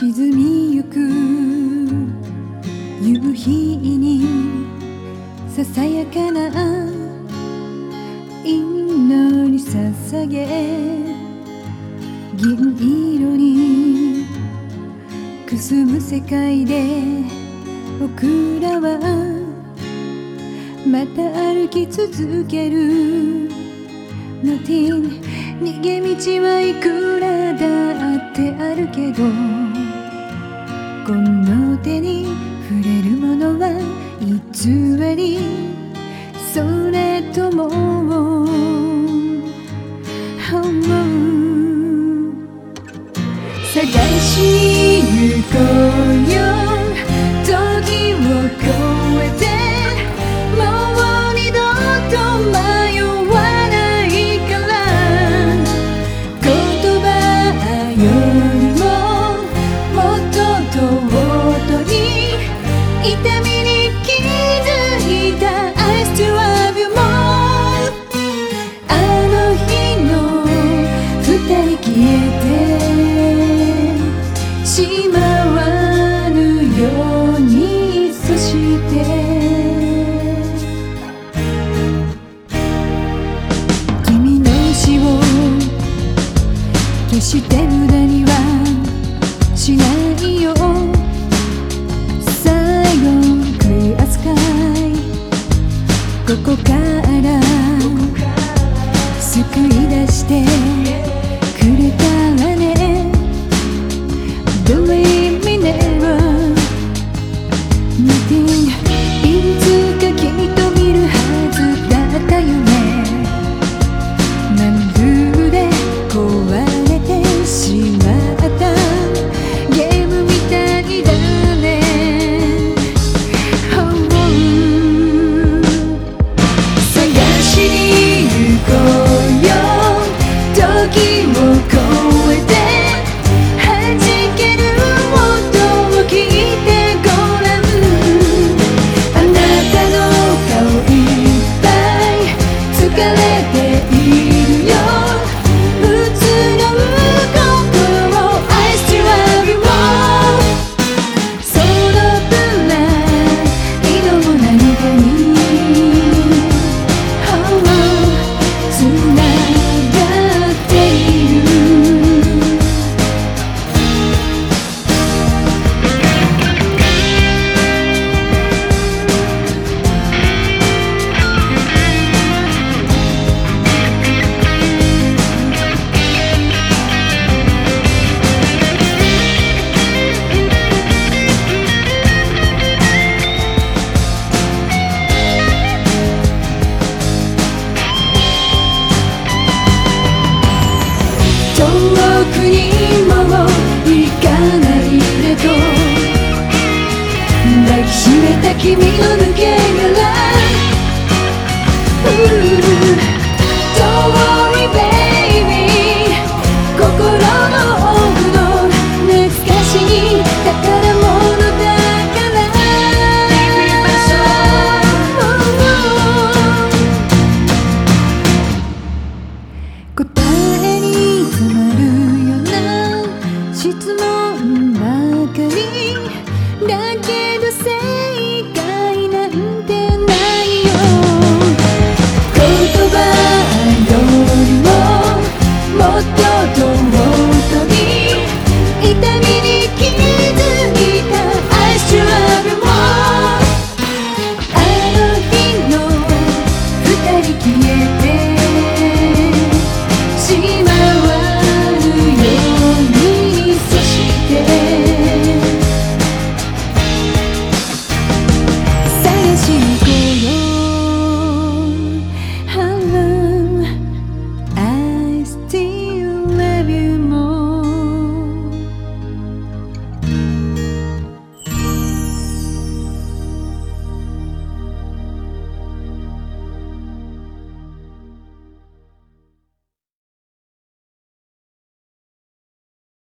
沈みゆく夕日にささやかな祈り捧げ銀色にくすむ世界で僕らはまた歩き続ける。のてん逃げ道はいくらだってあるけどこの手に触れるものは偽り？それともた君の抜け殻心の奥の懐かしい宝物だから。答えにまるよな質問